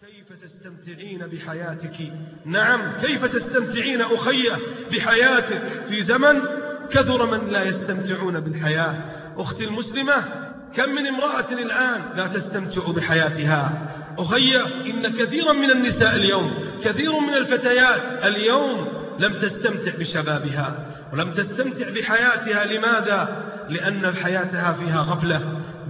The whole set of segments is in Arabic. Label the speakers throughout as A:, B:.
A: كيف تستمتعين بحياتك؟ نعم كيف تستمتعين أخي بحياتك؟ في زمن كثر من لا يستمتعون بالحياة. أختي المسلمة كم من امرأة الآن لا تستمتع بحياتها؟ أخي إن كثيرا من النساء اليوم كثير من الفتيات اليوم لم تستمتع بشبابها. ولم تستمتع بحياتها لماذا؟ لأن حياتها فيها غفلة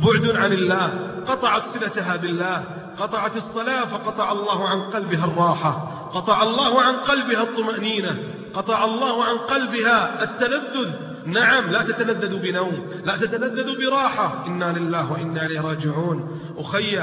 A: بعد عن الله قطعت صلتها بالله قطعت الصلاة فقطع الله عن قلبها الراحة قطع الله عن قلبها الطمأنينة قطع الله عن قلبها التلذذ. نعم لا تتلذذ بنوم لا تتلذذ براحة. إنا لله وإنا إليه راجعون. أخي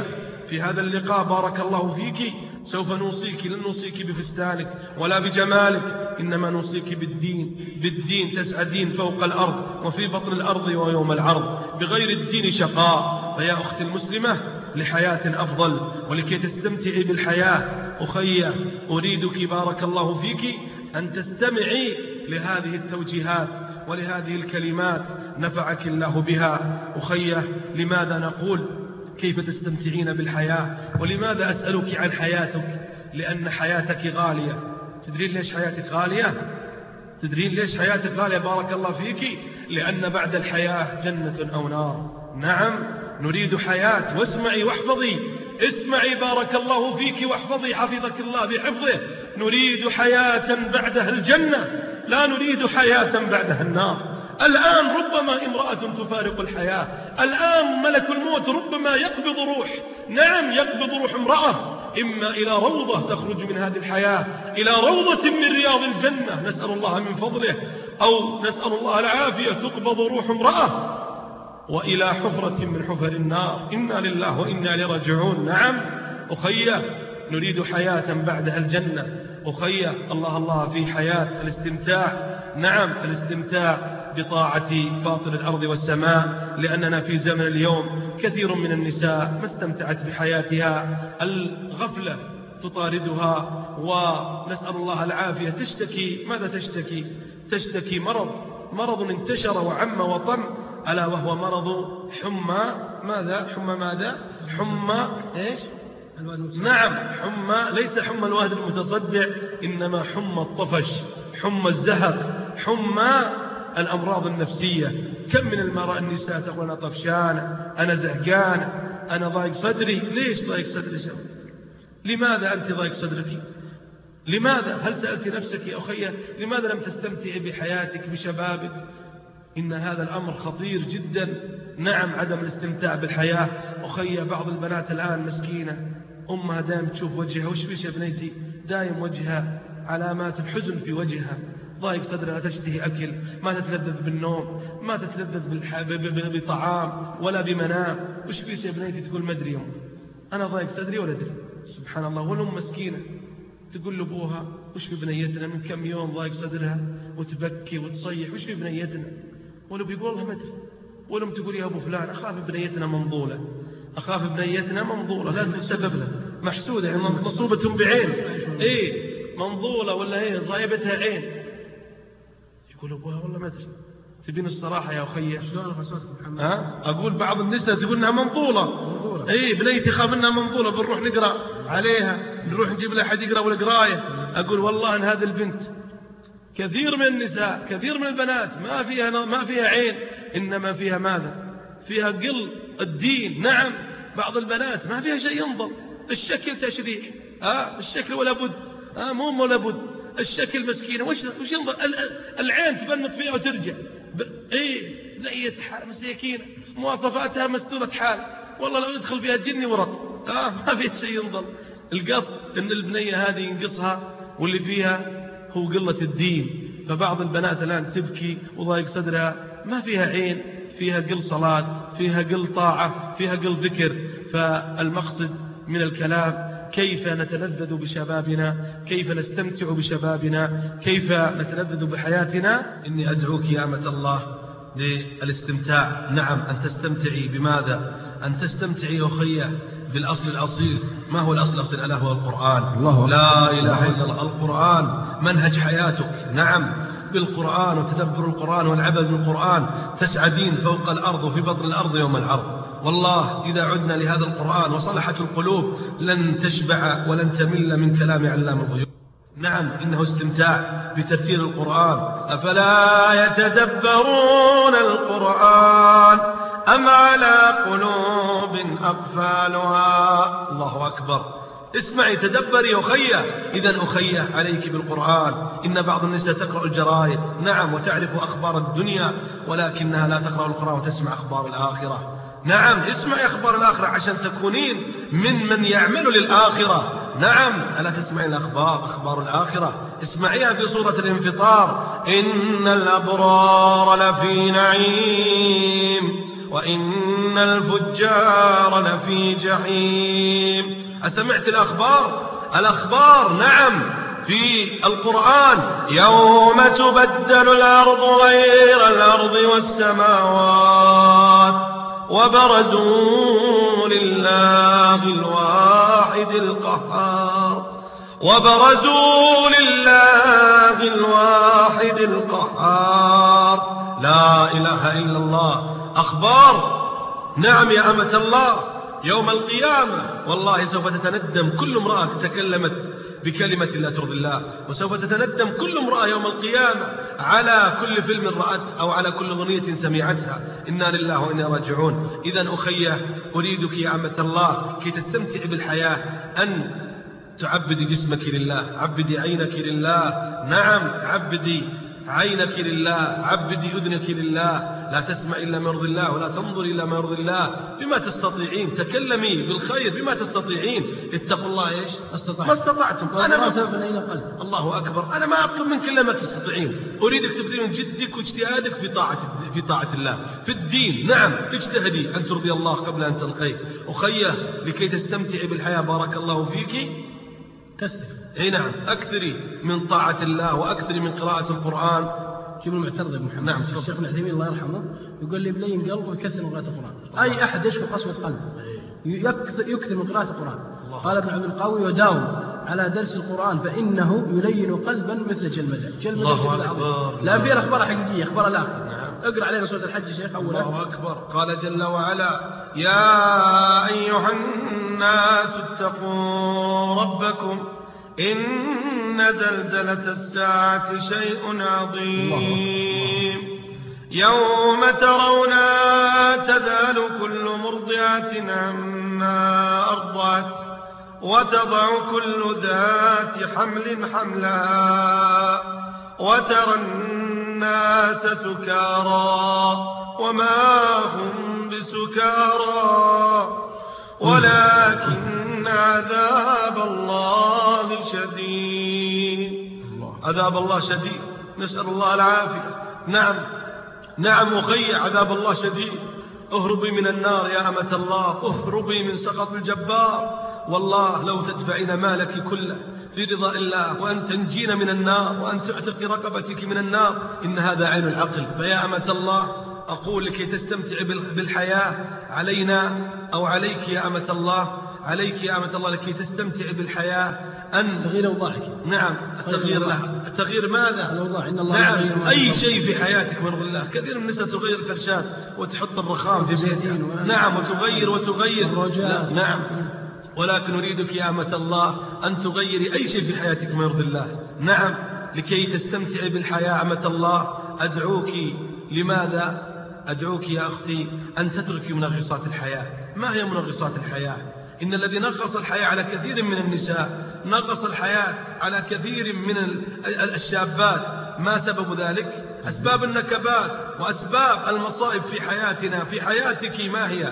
A: في هذا اللقاء بارك الله فيك. سوف نوصيك لن نوصيك بفستانك ولا بجمالك. إنما نوصيك بالدين بالدين تسعدين فوق الأرض وفي بطن الأرض ويوم العرض. بغير الدين شقاء. فيا أختي المسلمة لحياة أفضل ولكي تستمتعي بالحياة. أخي أريدك بارك الله فيك أن تستمعي لهذه التوجيهات ولهذه الكلمات. نفعك الله بها. أخي لماذا نقول كيف تستمتعين بالحياة؟ ولماذا أسألك عن حياتك؟ لأن حياتك غالية. تدرين ليش حياتك غالية؟ تدرين ليش حياتك غالية؟ بارك الله فيك. لأن بعد الحياة جنة أو نار. نعم. نريد حياة. واسمعي واحفظي. اسمعي بارك الله فيك واحفظي حفظك الله بحفظه. نريد حياة بعدها الجنة. لا نريد حياة بعدها النار. الآن ربما امرأة تفارق الحياة. الآن ملك الموت ربما يقبض روح. نعم يقبض روح امرأة. إما إلى روضة تخرج من هذه الحياة. إلى روضة من رياض الجنة. نسأل الله من فضله. أو نسأل الله العافية تقبض روح امرأة. وإلى حفرة من حفر النار. إنا لله وإنا لرجعون نعم أخي نريد حياة بعدها الجنة. أخي الله الله في حياة الاستمتاع. نعم الاستمتاع بطاعة فاطر الأرض والسماء لأننا في زمن اليوم كثير من النساء ما استمتعت بحياتها. الغفلة تطاردها ونسأل الله العافية. تشتكي ماذا تشتكي؟ تشتكي مرض مرض انتشر وعم وطم. ألا وهو مرض حمى ماذا؟ حمى ماذا؟ حمى إيش؟ نعم حمى ليس حمى الواحد المتصدع إنما حمى الطفش حمى الزهق حمى الأمراض النفسية. كم من المرأة النساء تقول أنا طفشانة أنا زهقانة أنا ضايق صدري؟ ليش ضايق صدري لماذا أنت ضايق صدرك؟ لماذا؟ هل سألت نفسك يا أخي لماذا لم تستمتعي بحياتك بشبابك؟ إن هذا الأمر خطير جدا. نعم عدم الاستمتاع بالحياة. أخي بعض البنات الآن مسكينة. أمها دائما تشوف وجهها. وش فيش يا بنيتي؟ دائم وجهها. علامات الحزن في وجهها. ضايق صدرها. لا تشتهي أكل. ما تتلذذ بالنوم. ما تتلذذ بطعام. ولا بمنام. وش فيش يا بنيتي تقول؟ ما أدري أنا ضايق صدري ولا أدري؟ سبحان الله. والأم مسكينة. تقول لأبوها وش في بنيتنا؟ من كم يوم ضايق صدرها؟ وتبكي وتصيح. وش في بنيتنا؟ ولو بيقول والله ما أدري ولم تقول يا أبو فلان أخاف بنيتنا منظولة. أخاف بنيتنا منظولة. لازم تسبب له محسودة يعني مصوبة بعين. إيه منظولة ولا إيه؟ صايبتها عين. يقول أبوها والله ما أدري. تبين الصراحة يا أخي.
B: شلون محمد؟
A: ها؟ أقول بعض النساء تقول إنها منظولة.
B: منظولة.
A: إيه بنيتي خاف إنها منظولة. بنروح نقرأ عليها. نروح نجيب لها أحد يقرأ والقراية أقول والله إن هذه البنت كثير من النساء كثير من البنات ما فيها ما فيها عين إنما فيها ماذا؟ فيها قل الدين نعم. بعض البنات ما فيها شيء ينظر. الشكل تشريح آه الشكل ولا بد. آه مو ولا بد. الشكل مسكينة. وش وش ينظر؟ العين تبنط فيها وترجع. اي نية مساكين مواصفاتها مستورة حال. والله لو يدخل فيها الجني ورط آه ما فيها شيء ينظر. القصد إن البنية هذه ينقصها واللي فيها هو قلة الدين. فبعض البنات الآن تبكي وضايق صدرها ما فيها عين فيها قل صلاة فيها قل طاعة فيها قل ذكر. فالمقصد من الكلام كيف نتلذذ بشبابنا؟ كيف نستمتع بشبابنا؟ كيف نتلذذ بحياتنا؟ إني أدعوك يا أمة الله للاستمتاع. نعم أن تستمتعي. بماذا؟ أن تستمتعي أخي بالأصل الأصيل. ما هو الأصل الأصيل؟ ألا هو القرآن
B: الله
A: لا إله إلا الله. القرآن منهج حياتك. نعم. بالقرآن وتدبر القرآن والعمل بالقرآن. تسعدين فوق الأرض وفي بطن الأرض يوم العرض. والله إذا عدنا لهذا القرآن وصلحت القلوب لن تشبع ولن تمل من كلام علام الغيوب. نعم. إنه استمتاع بتفسير القرآن. أفلا يتدبرون القرآن أم على قلوب أقفالها. الله أكبر. اسمعي تدبري أخية إذا أخية عليك بالقرآن. إن بعض النساء تقرأ الجرائد. نعم وتعرف أخبار الدنيا ولكنها لا تقرأ القرآن وتسمع أخبار الآخرة. نعم اسمعي أخبار الآخرة عشان تكونين من من يعمل للآخرة. نعم ألا تسمعين الأخبار أخبار الآخرة؟ اسمعيها في سورة الانفطار. إن الأبرار لفي نعيم. وإن الفجار لفي جحيم. أسمعت الأخبار؟ الأخبار نعم في القرآن. يوم تبدل الأرض غير الأرض والسماوات وبرزوا لله الواحد القهار. وبرزوا لله الواحد القهار. لا إله إلا الله. أخبار. نعم يا أمة الله يوم القيامة. والله سوف تتندم كل امرأة تكلمت بكلمة لا ترضي الله وسوف تتندم كل امرأة يوم القيامة على كل فيلم رأت أو على كل أغنية سمعتها. إنا لله وإنا راجعون. إذا أخيه أريدك يا أمة الله كي تستمتع بالحياة أن تعبدي جسمك لله عبدي عينك لله. نعم عبدي. عينك لله عبدي أذنك لله لا تسمع إلا ما يرضي الله ولا تنظر إلا ما يرضي الله. بما تستطيعين تكلمي بالخير بما تستطيعين. اتقوا الله إيش؟
B: أستطعت.
A: ما استطعتم.
B: أنا ما قلب
A: الله أكبر. أنا ما أطلب منك إلا ما تستطيعين. أريدك تبذلي من جدك واجتهادك في طاعة في طاعة الله. في الدين نعم اجتهدي أن ترضي الله قبل أن تلقيه. أخيه لكي تستمتعي بالحياة بارك الله فيك.
B: كثر
A: أي نعم. اكثري من طاعة الله واكثري من قراءة القرآن.
B: جيب المعترض ابن محمد؟
A: نعم،
B: الشيخ ابن عثيمين الله يرحمه يقول لي بلين قلب ويكثر من قراءة القرآن. أي أحد يشكو قسوة قلبه يكثر, يكثر من قراءة القرآن.
A: الله.
B: قال ابن عبد القوي وداوم على درس القرآن فإنه يلين قلبا مثل جلمدة جلمدة
A: الله أكبر.
B: لا في أخبار حقيقية أخبار الآخر
A: نعم.
B: اقرأ علينا سورة الحج شيخ أولا.
A: الله أكبر. قال جل وعلا يا أيها الناس اتقوا ربكم إن زلزلة الساعة شيء عظيم. يوم ترونها تذال كل مرضعة عما أرضعت وتضع كل ذات حمل حملها وترى الناس سكارى وما هم بسكارى ولكن عذاب الله شديد. نسأل الله العافية. نعم. نعم أخي عذاب الله شديد. اهربي من النار يا أمة الله. اهربي من سقط الجبار. والله لو تدفعين مالك كله في رضا الله وأن تنجين من النار وأن تعتقي رقبتك من النار إن هذا عين العقل. فيا أمة الله أقول لكي تستمتع بال- بالحياة علينا أو عليك يا أمة الله. عليك يا أمة الله لكي تستمتع بالحياة أن
B: تغيير أوضاعك.
A: نعم. التغيير لها التغيير ماذا؟
B: الأوضاع. إن الله
A: نعم. أي. شيء في حياتك من الله. كثير من النساء تغير الفرشات وتحط الرخام في بيتها. نعم. وتغير وتغير. لا، نعم. ولكن أريدك يا أمة الله أن تغيري أي شيء في حياتك ما يرضي الله. نعم. لكي تستمتعي بالحياة أمة الله. أدعوك لماذا؟ أدعوك يا أختي أن تتركي منغصات الحياة. ما هي منغصات الحياة؟ إن الذي نغص الحياة على كثير من النساء نغص الحياة على كثير من ال- ال- الشابات. ما سبب ذلك؟ أسباب النكبات وأسباب المصائب في حياتنا في حياتك ما هي؟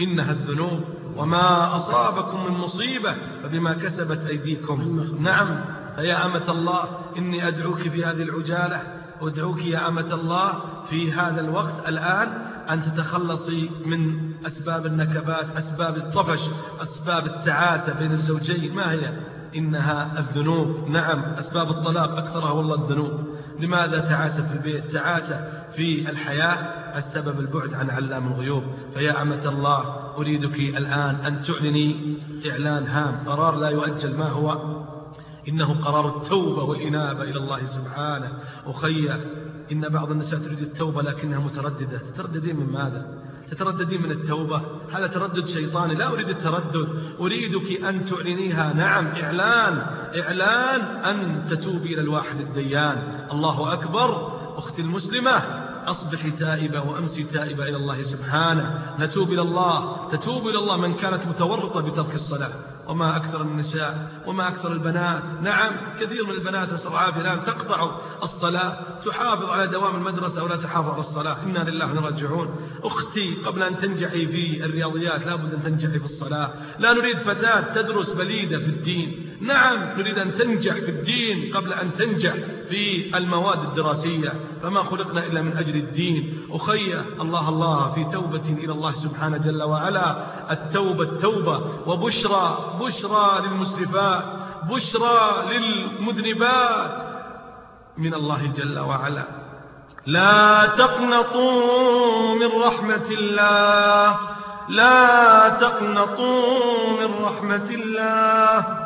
A: إنها الذنوب. وما أصابكم من مصيبة فبما كسبت أيديكم. نعم فيا أمة الله إني أدعوك في هذه العجالة. أدعوك يا أمة الله في هذا الوقت الآن أن تتخلصي من أسباب النكبات أسباب الطفش أسباب التعاسة بين الزوجين. ما هي؟ إنها الذنوب. نعم أسباب الطلاق أكثرها والله الذنوب. لماذا تعاسة في البيت؟ تعاسة في الحياة السبب البعد عن علام الغيوب. فيا أمة الله أريدك الآن أن تعلني إعلان هام. قرار لا يؤجل. ما هو؟ إنه قرار التوبة والإنابة إلى الله سبحانه. أخي إن بعض النساء تريد التوبة لكنها مترددة. تترددين من ماذا؟ تترددين من التوبة. هذا تردد شيطاني. لا أريد التردد. أريدك أن تعلنيها. نعم إعلان. إعلان أن تتوبي إلى الواحد الديان. الله أكبر. أختي المسلمة أصبحي تائبة وأمسي تائبة إلى الله سبحانه. نتوب إلى الله. تتوب إلى الله من كانت متورطة بترك الصلاة. وما أكثر النساء وما أكثر البنات. نعم كثير من البنات الآن تقطع الصلاة تحافظ على دوام المدرسة ولا تحافظ على الصلاة. إنا لله راجعون. أختي قبل أن تنجحي في الرياضيات لابد أن تنجحي في الصلاة. لا نريد فتاة تدرس بليدة في الدين. نعم نريد أن تنجح في الدين قبل أن تنجح في المواد الدراسية فما خلقنا إلا من أجل الدين. أخي الله الله في توبة إلى الله سبحانه جل وعلا التوبة التوبة وبشرى بشرى للمسرفات بشرى للمذنبات من الله جل وعلا. لا تقنطوا من رحمة الله لا تقنطوا من رحمة الله.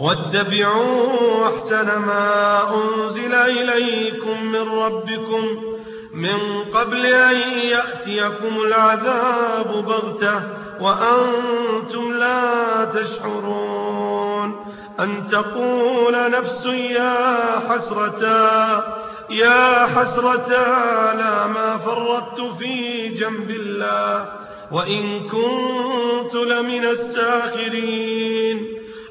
A: واتبعوا أحسن ما أنزل إليكم من ربكم من قبل أن يأتيكم العذاب بغتة وأنتم لا تشعرون أن تقول نفس يا حسرتا يا حسرتا لا ما فرطت في جنب الله وإن كنت لمن الساخرين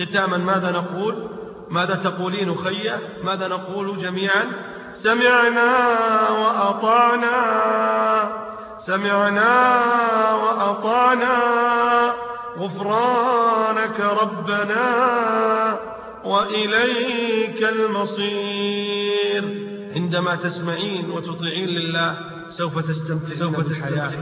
A: ختاما ماذا نقول؟ ماذا تقولين خية؟ ماذا نقول جميعا؟ سمعنا وأطعنا. سمعنا وأطعنا. غفرانك ربنا وإليك المصير. عندما تسمعين وتطيعين لله سوف تستمتعين بالحياة.